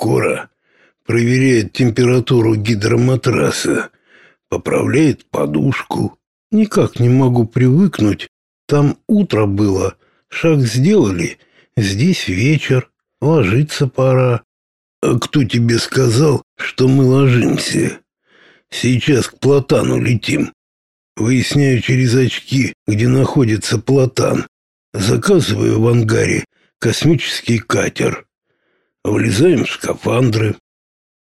Кора проверяет температуру гидроматраса, поправляет подушку. Никак не могу привыкнуть. Там утро было, шаг сделали, здесь вечер, ложиться пора. А кто тебе сказал, что мы ложимся? Сейчас к Платану летим. Выясняю через очки, где находится Платан. Заказываю в ангаре космический катер. Влезаем в скафандры.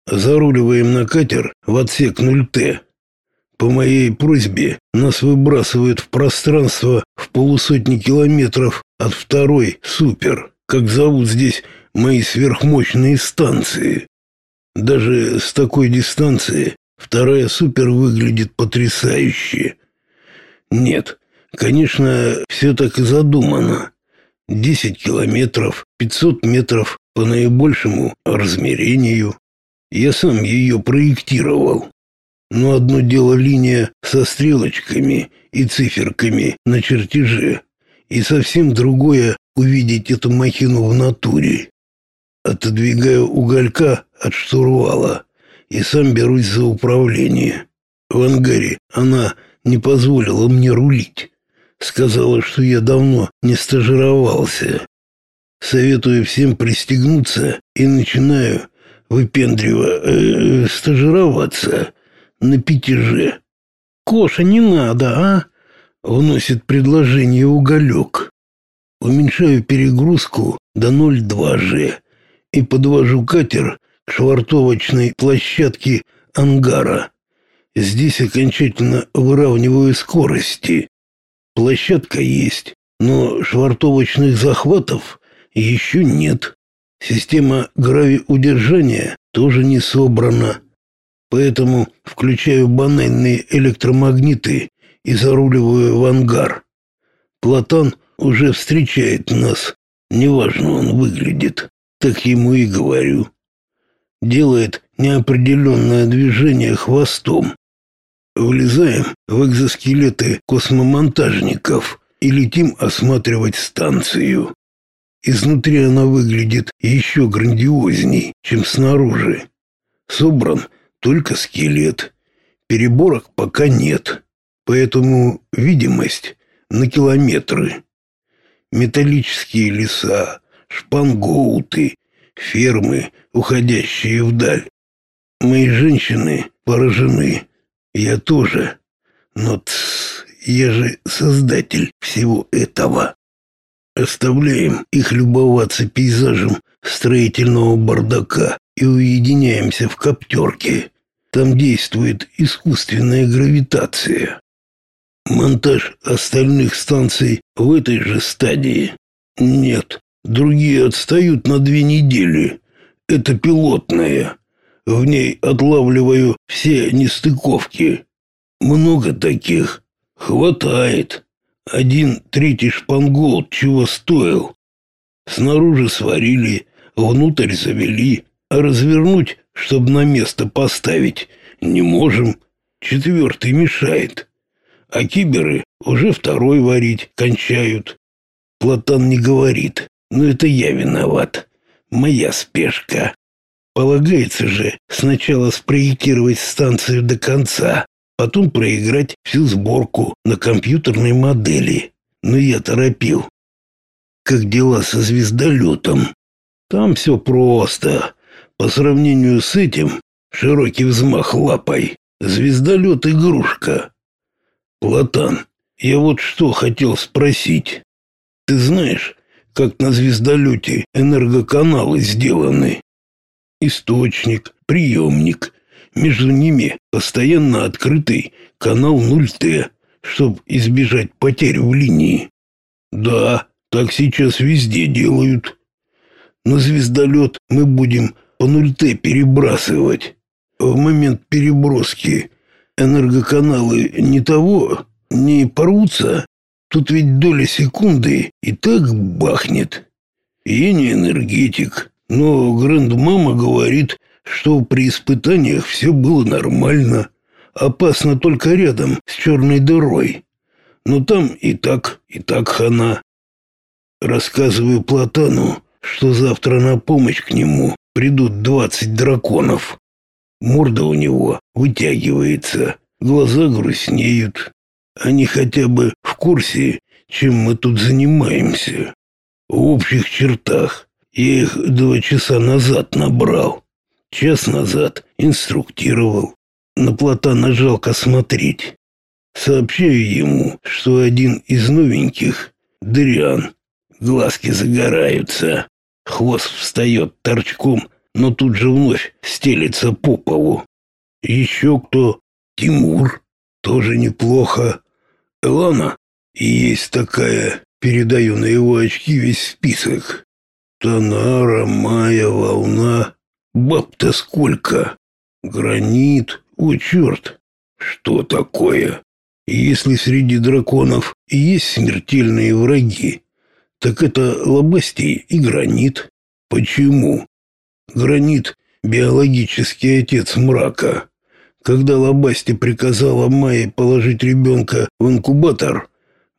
Заруливаем на катер в отсек 0Т. По моей просьбе нас выбрасывают в пространство в полусотни километров от второй «Супер», как зовут здесь мои сверхмощные станции. Даже с такой дистанции вторая «Супер» выглядит потрясающе. Нет, конечно, все так и задумано. 10 километров, 500 метров по наибольшему размерению. Я сам ее проектировал. Но одно дело линия со стрелочками и циферками на чертеже, и совсем другое увидеть эту махину в натуре. Отодвигаю уголька от штурвала и сам берусь за управление. В ангаре она не позволила мне рулить. Сказала, что я давно не стажировался. Советую всем пристегнуться и начинаю выпендриво э, стажироваться на пятиже. Коша, не надо, а? Вносит предложение уголек. Уменьшаю перегрузку до 0,2G и подвожу катер к швартовочной площадке ангара. Здесь окончательно выравниваю скорости. Площадка есть, но швартовочных захватов еще нет. Система гравиудержания тоже не собрана. Поэтому включаю банальные электромагниты и заруливаю в ангар. Платан уже встречает нас. Неважно он выглядит, так ему и говорю. Делает неопределенное движение хвостом. Влезаем в экзоскелеты космомонтажников и летим осматривать станцию. Изнутри она выглядит еще грандиозней, чем снаружи. Собран только скелет. Переборок пока нет, поэтому видимость на километры. Металлические леса, шпангоуты, фермы, уходящие вдаль. Мои женщины поражены. Я тоже. Но тс, я же создатель всего этого. Оставляем их любоваться пейзажем строительного бардака и уединяемся в коптерке. Там действует искусственная гравитация. Монтаж остальных станций в этой же стадии. Нет, другие отстают на две недели. Это пилотная. В ней отлавливаю все нестыковки. Много таких. Хватает. Один третий шпангоут чего стоил. Снаружи сварили, внутрь завели, а развернуть, чтобы на место поставить, не можем. Четвертый мешает. А киберы уже второй варить кончают. Платон не говорит, но это я виноват. Моя спешка. Полагается же сначала спроектировать станцию до конца, потом проиграть всю сборку на компьютерной модели. Но я торопил. Как дела со звездолетом? Там все просто. По сравнению с этим, широкий взмах лапой. Звездолет игрушка. Платан, я вот что хотел спросить. Ты знаешь, как на звездолете энергоканалы сделаны? Источник, приемник, между ними постоянно открытый канал 0Т, чтобы избежать потерь в линии. Да, так сейчас везде делают. На звездолет мы будем по 0Т перебрасывать. В момент переброски энергоканалы не того, не порвутся. Тут ведь доля секунды и так бахнет. Я не энергетик, но гранд-мама говорит, что при испытаниях все было нормально. Опасно только рядом с черной дырой. Но там и так, и так хана. Рассказываю Платану, что завтра на помощь к нему придут двадцать драконов. Морда у него вытягивается, глаза грустнеют. Они хотя бы в курсе, чем мы тут занимаемся. В общих чертах я их два часа назад набрал. Час назад инструктировал. На Платана жалко смотреть. Сообщаю ему, что один из новеньких — Дриан. Глазки загораются. Хвост встает торчком, но тут же вновь стелится по полу. Еще кто? Тимур. Тоже неплохо. Элана. Есть такая. Передаю на его очки весь список. Танара, Майя, Волна. Баб-то сколько? Гранит. О, черт. Что такое? Если среди драконов есть смертельные враги, так это лобастей и гранит. Почему? Гранит — биологический отец мрака. Когда Лобасти приказала Майе положить ребенка в инкубатор,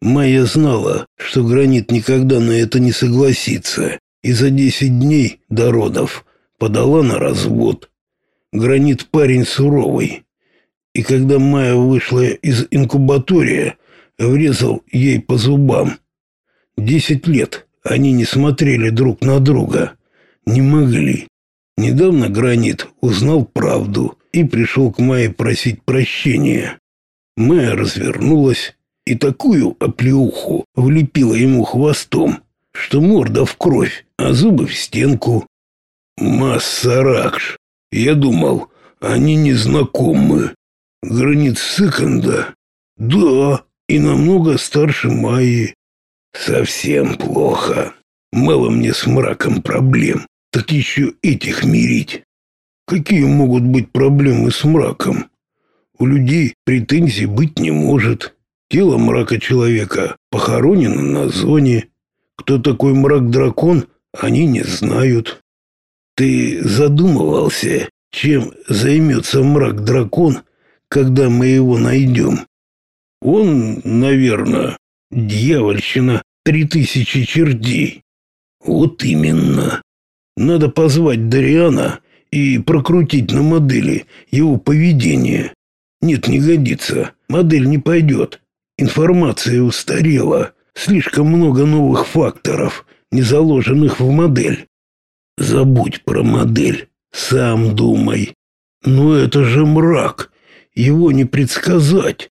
Майя знала, что Гранит никогда на это не согласится, и за десять дней до родов подала на развод. Гранит парень суровый, и когда Майя вышла из инкубатория, врезал ей по зубам. Десять лет они не смотрели друг на друга, не могли. Недавно Гранит узнал правду и пришел к Майе просить прощения. Майя развернулась и такую оплеуху влепила ему хвостом, что морда в кровь, а зубы в стенку. Массаракш. Я думал, они не знакомы. Гранит Сыканда? Да, и намного старше Майи. Совсем плохо. Мало мне с мраком проблем, так еще этих мирить. Какие могут быть проблемы с мраком? У людей претензий быть не может. Тело мрака человека похоронено на зоне. Кто такой мрак-дракон, они не знают. Ты задумывался, чем займется мрак-дракон, когда мы его найдем. Он, наверное, дьявольщина три тысячи чердей. Вот именно. Надо позвать Дариана и прокрутить на модели его поведение. Нет, не годится. Модель не пойдет. Информация устарела. Слишком много новых факторов, не заложенных в модель. Забудь про модель. Сам думай. Но это же мрак его не предсказать.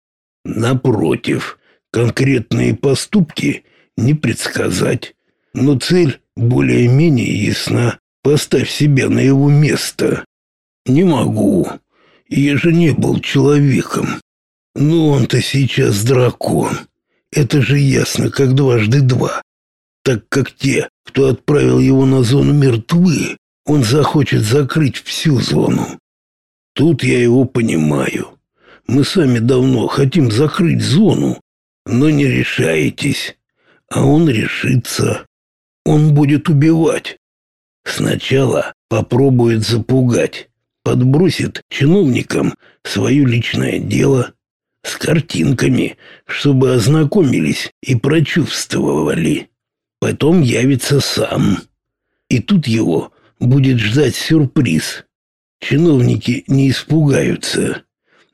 Напротив, конкретные поступки не предсказать, но цель более-менее ясна. Поставь себя на его место. Не могу. Я же не был человеком. Но он-то сейчас дракон. Это же ясно, как дважды два. Так как те, кто отправил его на зону мертвы, он захочет закрыть всю зону. Тут я его понимаю. Мы сами давно хотим закрыть зону, но не решаетесь. А он решится. Он будет убивать. Сначала попробует запугать, подбросит чиновникам свое личное дело с картинками, чтобы ознакомились и прочувствовали. Потом явится сам. И тут его будет ждать сюрприз. Чиновники не испугаются.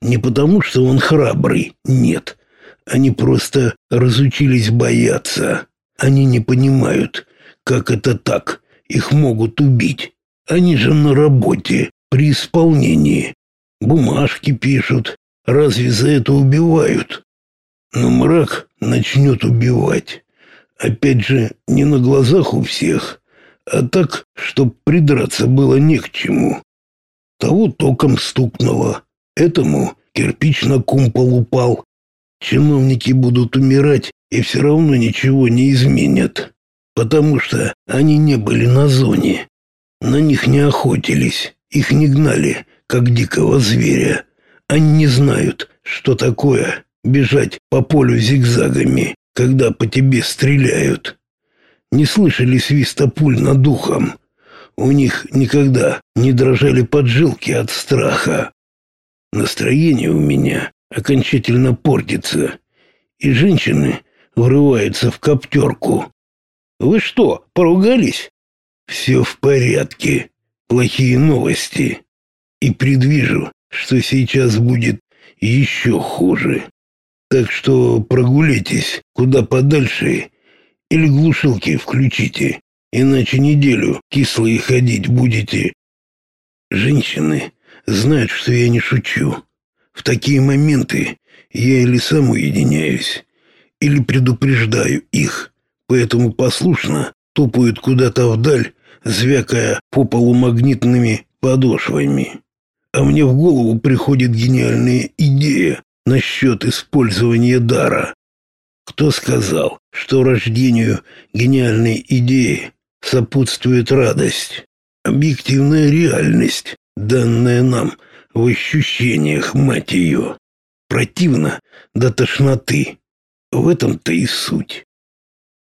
Не потому, что он храбрый, нет. Они просто разучились бояться. Они не понимают, как это так. Их могут убить. Они же на работе, при исполнении. Бумажки пишут. Разве за это убивают? Но мрак начнет убивать. Опять же, не на глазах у всех, а так, чтоб придраться было не к чему. Того током стукнуло, этому кирпич на кумпол упал. Чиновники будут умирать и все равно ничего не изменят, потому что они не были на зоне. На них не охотились, их не гнали, как дикого зверя. Они не знают, что такое бежать по полю зигзагами, когда по тебе стреляют. Не слышали свиста пуль над духом. У них никогда не дрожали поджилки от страха. Настроение у меня окончательно портится, и женщины врываются в коптерку. «Вы что, поругались?» «Все в порядке. плохие новости и предвижу, что сейчас будет еще хуже. Так что прогуляйтесь куда подальше или глушилки включите, иначе неделю кислые ходить будете. Женщины знают, что я не шучу. В такие моменты я или сам уединяюсь, или предупреждаю их, поэтому послушно топают куда-то вдаль, звякая по полу магнитными подошвами. А мне в голову приходит гениальная идея насчет использования дара. Кто сказал, что рождению гениальной идеи сопутствует радость? Объективная реальность, данная нам в ощущениях, мать ее. Противно до тошноты. В этом-то и суть.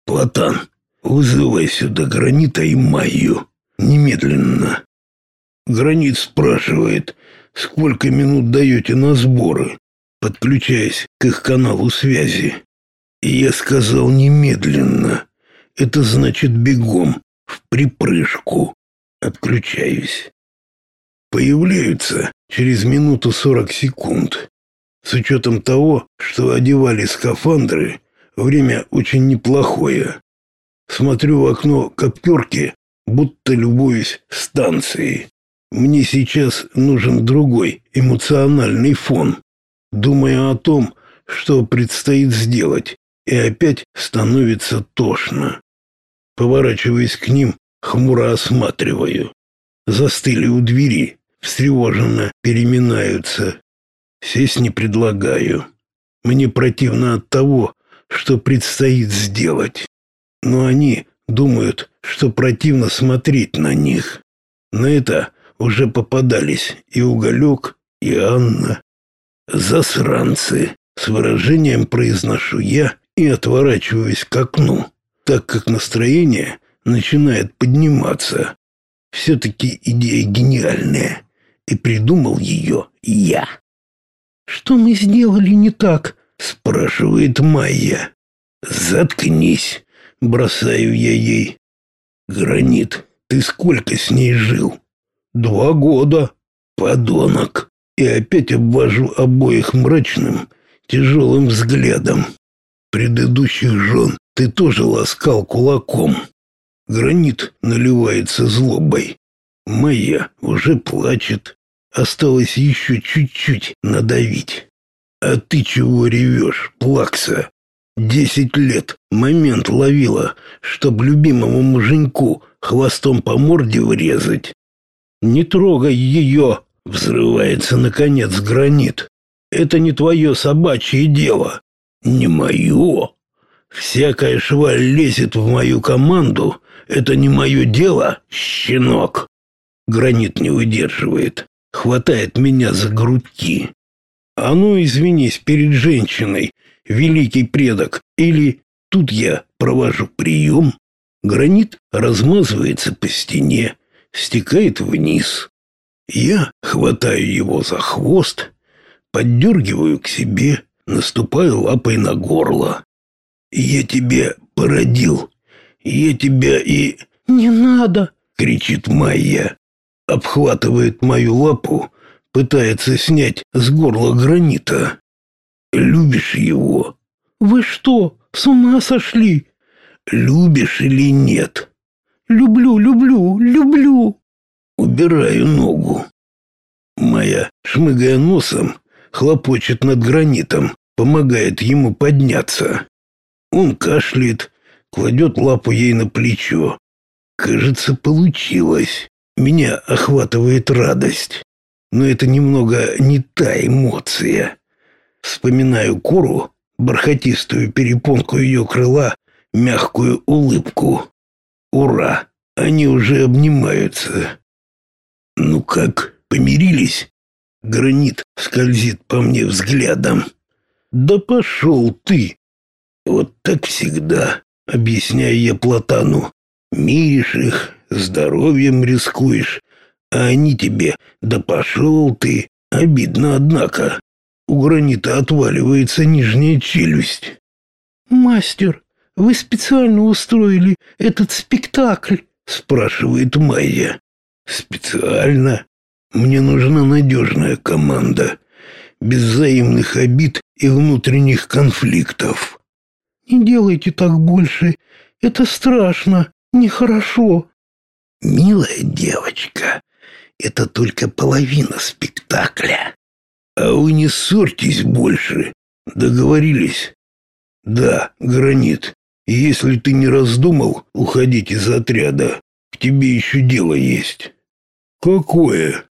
Платан, вызывай сюда гранита и Майю. Немедленно. Гранит спрашивает, сколько минут даете на сборы, подключаясь к их каналу связи. И я сказал немедленно. Это значит бегом, в припрыжку. Отключаюсь. Появляются через минуту сорок секунд. С учетом того, что одевали скафандры, время очень неплохое. Смотрю в окно коптерки, будто любуюсь станцией. Мне сейчас нужен другой эмоциональный фон. Думаю о том, что предстоит сделать, и опять становится тошно. Поворачиваясь к ним, хмуро осматриваю. Застыли у двери, встревоженно переминаются. Сесть не предлагаю. Мне противно от того, что предстоит сделать. Но они думают, что противно смотреть на них. На это уже попадались и Уголек, и Анна. Засранцы, с выражением произношу я и отворачиваюсь к окну, так как настроение начинает подниматься. Все-таки идея гениальная, и придумал ее я. «Что мы сделали не так?» — спрашивает Майя. «Заткнись!» — бросаю я ей. «Гранит, ты сколько с ней жил?» Два года. Подонок. И опять обвожу обоих мрачным, тяжелым взглядом. Предыдущих жен ты тоже ласкал кулаком. Гранит наливается злобой. Моя уже плачет. Осталось еще чуть-чуть надавить. А ты чего ревешь, плакса? Десять лет момент ловила, чтоб любимому муженьку хвостом по морде врезать. «Не трогай ее!» — взрывается, наконец, гранит. «Это не твое собачье дело». «Не мое. Всякая шваль лезет в мою команду. Это не мое дело, щенок». Гранит не выдерживает. Хватает меня за грудки. «А ну, извинись перед женщиной, великий предок, или тут я провожу прием». Гранит размазывается по стене, стекает вниз. Я хватаю его за хвост, поддергиваю к себе, наступаю лапой на горло. «Я тебя породил, я тебя и...» «Не надо!» — кричит Майя. Обхватывает мою лапу, пытается снять с горла гранита. «Любишь его?» «Вы что, с ума сошли?» «Любишь или нет?» Люблю, люблю, люблю. Убираю ногу. Моя, шмыгая носом, хлопочет над гранитом, помогает ему подняться. Он кашляет, кладет лапу ей на плечо. Кажется, получилось. Меня охватывает радость. Но это немного не та эмоция. Вспоминаю Кору, бархатистую перепонку ее крыла, мягкую улыбку. Ура! Они уже обнимаются. Ну как, помирились? Гранит скользит по мне взглядом. Да пошел ты! Вот так всегда, объясняю я Платану. Миришь их, здоровьем рискуешь, а они тебе «да пошел ты». Обидно, однако. У гранита отваливается нижняя челюсть. «Мастер, вы специально устроили этот спектакль?» спрашивает Майя. Специально. Мне нужна надежная команда, без взаимных обид и внутренних конфликтов. Не делайте так больше. Это страшно, нехорошо. Милая девочка, это только половина спектакля. А вы не ссорьтесь больше. Договорились? Да, Гранит. Если ты не раздумал уходить из отряда, к тебе еще дело есть. Какое?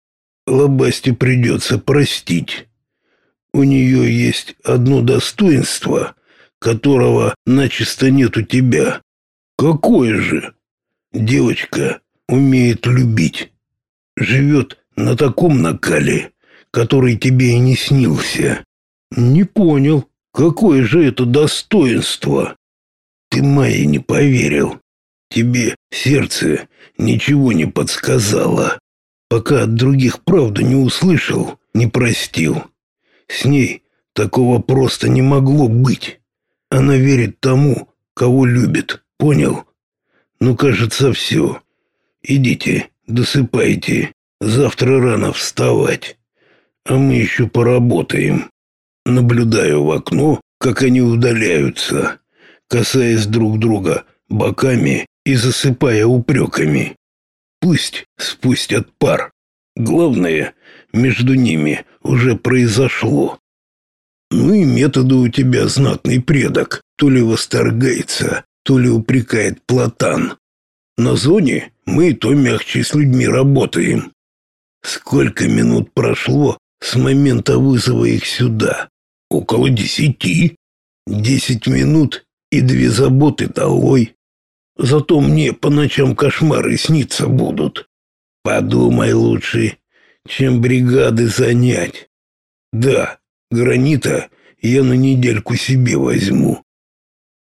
Лобасте придется простить. У нее есть одно достоинство, которого начисто нет у тебя. Какое же? Девочка умеет любить. Живет на таком накале, который тебе и не снился. Не понял, какое же это достоинство? Ты Майе не поверил. Тебе сердце ничего не подсказало. Пока от других правду не услышал, не простил. С ней такого просто не могло быть. Она верит тому, кого любит. Понял? Ну, кажется, все. Идите, досыпайте. Завтра рано вставать. А мы еще поработаем. Наблюдаю в окно, как они удаляются, касаясь друг друга боками и засыпая упреками. Пусть спустят пар. Главное, между ними уже произошло. Ну и методы у тебя знатный предок, то ли восторгается, то ли упрекает Платан. На зоне мы то мягче с людьми работаем. Сколько минут прошло с момента вызова их сюда? Около десяти. Десять минут и две заботы долой. Зато мне по ночам кошмары сниться будут. Подумай лучше, чем бригады занять. Да, гранита я на недельку себе возьму.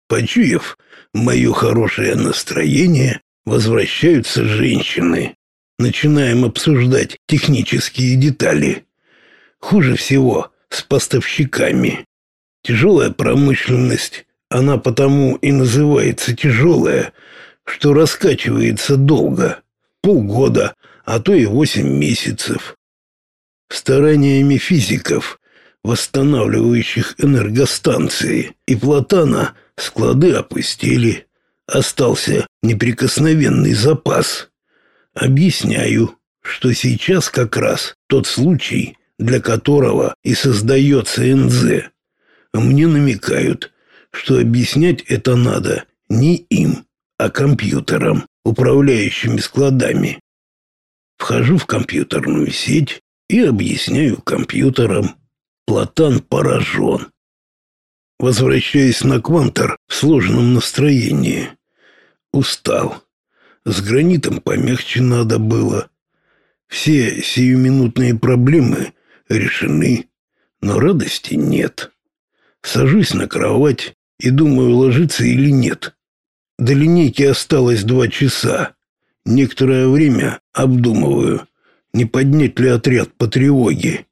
Почуяв мое хорошее настроение, возвращаются женщины. Начинаем обсуждать технические детали. Хуже всего с поставщиками. Тяжелая промышленность, она потому и называется тяжелая, что раскачивается долго, полгода, а то и восемь месяцев. Стараниями физиков, восстанавливающих энергостанции, и Платана склады опустили. Остался неприкосновенный запас. Объясняю, что сейчас как раз тот случай, для которого и создается НЗ. Мне намекают, что объяснять это надо не им, а компьютерам, управляющими складами. Вхожу в компьютерную сеть и объясняю компьютерам. Платан поражен. Возвращаясь на квантор в сложном настроении. Устал. С гранитом помягче надо было. Все сиюминутные проблемы решены, но радости нет. Сажусь на кровать и думаю, ложиться или нет. До линейки осталось два часа. Некоторое время обдумываю, не поднять ли отряд по тревоге,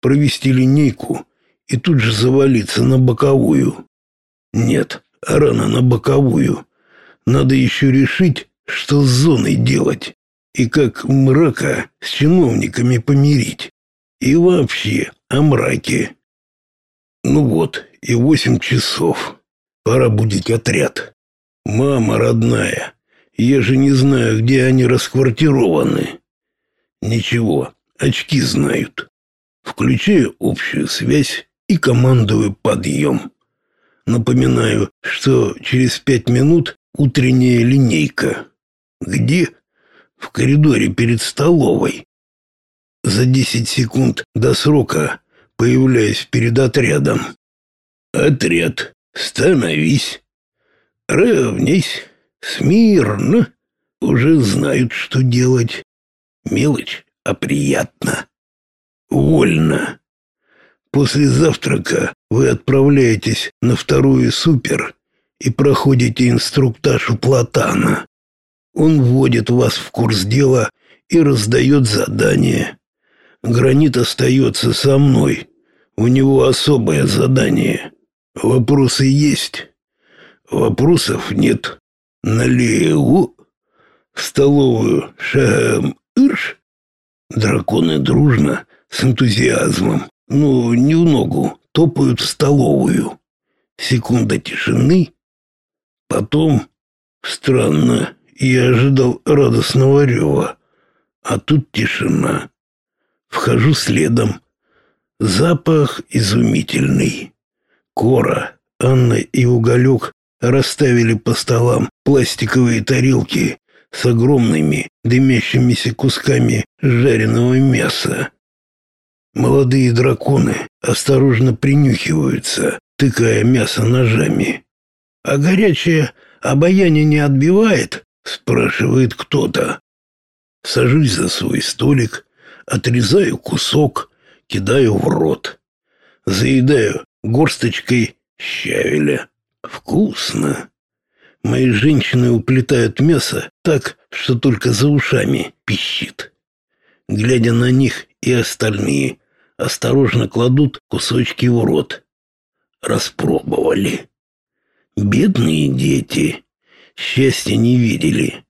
провести линейку и тут же завалиться на боковую. Нет, рано на боковую. Надо еще решить, что с зоной делать и как мрака с чиновниками помирить. И вообще о мраке. Ну вот, и восемь часов. Пора будить отряд. Мама родная, я же не знаю, где они расквартированы. Ничего, очки знают. Включаю общую связь и командую подъем. Напоминаю, что через пять минут утренняя линейка. Где? В коридоре перед столовой. За десять секунд до срока появляюсь перед отрядом. Отряд, становись. Равняйся. Смирно. Уже знают, что делать. Мелочь, а приятно. Вольно. После завтрака вы отправляетесь на вторую супер и проходите инструктаж у Платана. Он вводит вас в курс дела и раздает задания. Гранит остается со мной. У него особое задание. Вопросы есть? Вопросов нет. Налево в столовую шагом. бесстырж? Драконы дружно, с энтузиазмом, ну, не в ногу, топают в столовую. Секунда тишины. Потом, странно, я ожидал радостного рева, а тут тишина. Вхожу следом. Запах изумительный. Кора, Анна и Уголек расставили по столам пластиковые тарелки с огромными дымящимися кусками жареного мяса. Молодые драконы осторожно принюхиваются, тыкая мясо ножами. «А горячее обаяние не отбивает?» — спрашивает кто-то. Сажусь за свой столик, отрезаю кусок, кидаю в рот. Заедаю горсточкой щавеля. Вкусно. Мои женщины уплетают мясо так, что только за ушами пищит. Глядя на них и остальные, осторожно кладут кусочки в рот. Распробовали. Бедные дети. Счастья не видели.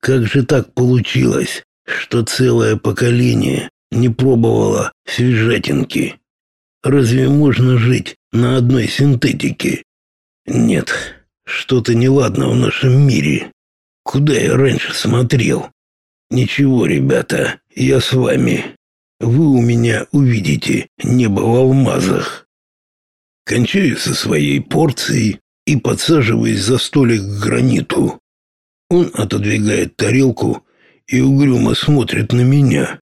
Как же так получилось, что целое поколение не пробовало свежатинки? Разве можно жить на одной синтетике? Нет, что-то неладно в нашем мире. Куда я раньше смотрел? Ничего, ребята, я с вами. Вы у меня увидите небо в алмазах. Кончаю со своей порцией и подсаживаюсь за столик к граниту. Он отодвигает тарелку и угрюмо смотрит на меня.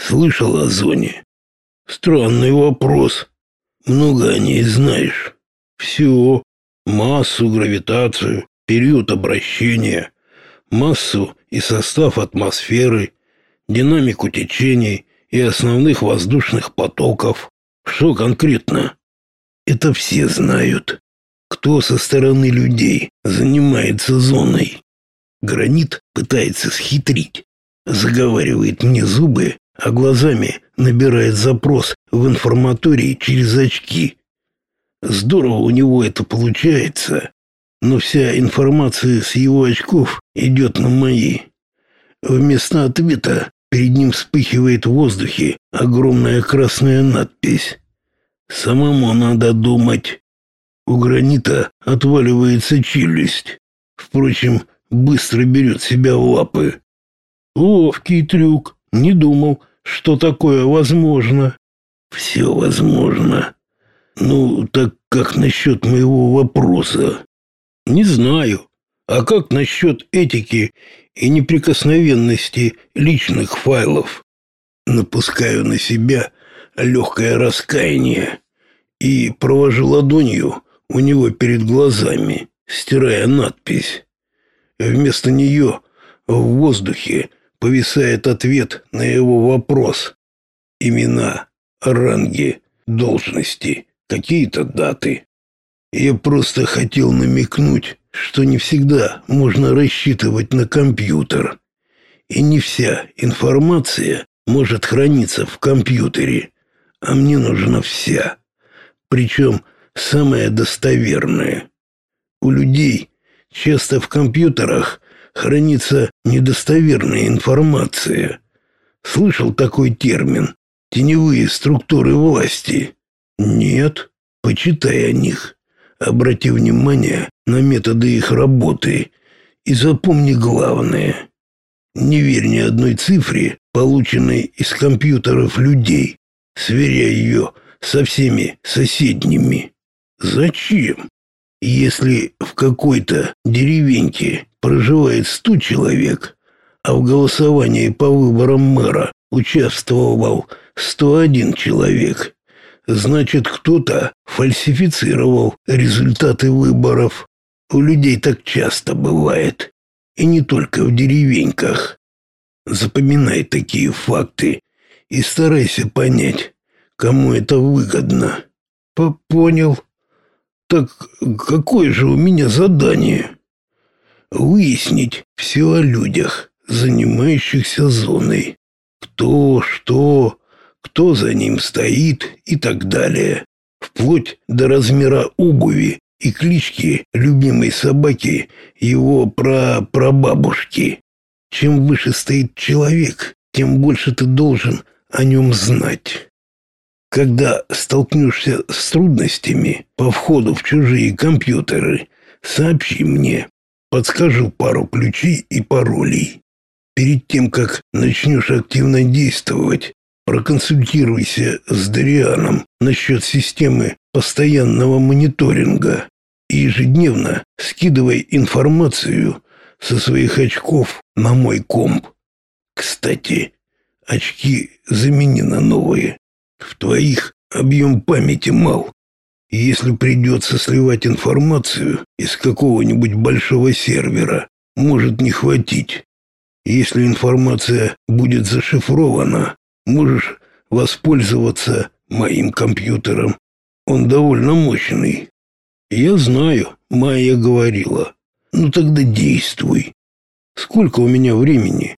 Слышал о зоне? Странный вопрос. Много о ней знаешь. Все. Массу, гравитацию, период обращения, массу и состав атмосферы, динамику течений и основных воздушных потоков. Что конкретно? Это все знают. Кто со стороны людей занимается зоной? Гранит пытается схитрить. Заговаривает мне зубы, а глазами набирает запрос в информатории через очки. Здорово у него это получается, но вся информация с его очков идет на мои. Вместо ответа перед ним вспыхивает в воздухе огромная красная надпись. Самому надо думать. У гранита отваливается челюсть. Впрочем, быстро берет себя в лапы. Ловкий трюк. Не думал, что такое возможно. Все возможно. Ну, так как насчет моего вопроса? Не знаю. А как насчет этики и неприкосновенности личных файлов? Напускаю на себя легкое раскаяние и провожу ладонью у него перед глазами, стирая надпись. Вместо нее в воздухе повисает ответ на его вопрос. Имена, ранги, должности, какие-то даты. Я просто хотел намекнуть, что не всегда можно рассчитывать на компьютер. И не вся информация может храниться в компьютере, а мне нужна вся. Причем самая достоверная. У людей часто в компьютерах хранится недостоверная информация. Слышал такой термин «теневые структуры власти»? Нет, почитай о них. Обрати внимание на методы их работы и запомни главное. Не верь ни одной цифре, полученной из компьютеров людей. Сверяй ее со всеми соседними. Зачем? Если в какой-то деревеньке проживает сто человек, а в голосовании по выборам мэра участвовал 101 человек, значит, кто-то фальсифицировал результаты выборов. У людей так часто бывает, и не только в деревеньках. Запоминай такие факты и старайся понять, кому это выгодно. Понял. Так какое же у меня задание? Выяснить все о людях, занимающихся зоной. Кто, что, кто за ним стоит и так далее. Вплоть до размера обуви и клички любимой собаки его пра-прабабушки. Чем выше стоит человек, тем больше ты должен о нем знать. Когда столкнешься с трудностями по входу в чужие компьютеры, сообщи мне. Подскажу пару ключей и паролей. Перед тем, как начнешь активно действовать, проконсультируйся с Дарианом насчет системы постоянного мониторинга и ежедневно скидывай информацию со своих очков на мой комп. Кстати, очки замени на новые. В твоих объем памяти мал. Если придется сливать информацию из какого-нибудь большого сервера, может не хватить. Если информация будет зашифрована, можешь воспользоваться моим компьютером. Он довольно мощный. Я знаю, Майя говорила. Ну тогда действуй. Сколько у меня времени?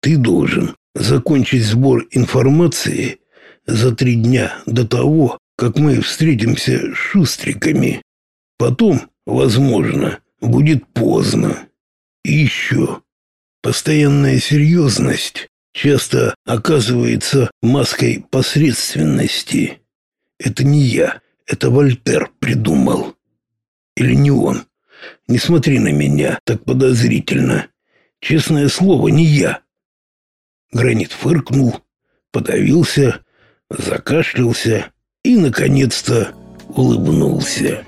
Ты должен закончить сбор информации за три дня до того, как мы встретимся с шустриками. Потом, возможно, будет поздно. И еще. Постоянная серьезность часто оказывается маской посредственности. Это не я, это Вольтер придумал. Или не он. Не смотри на меня так подозрительно. Честное слово, не я. Гранит фыркнул, подавился закашлялся и, наконец-то, улыбнулся.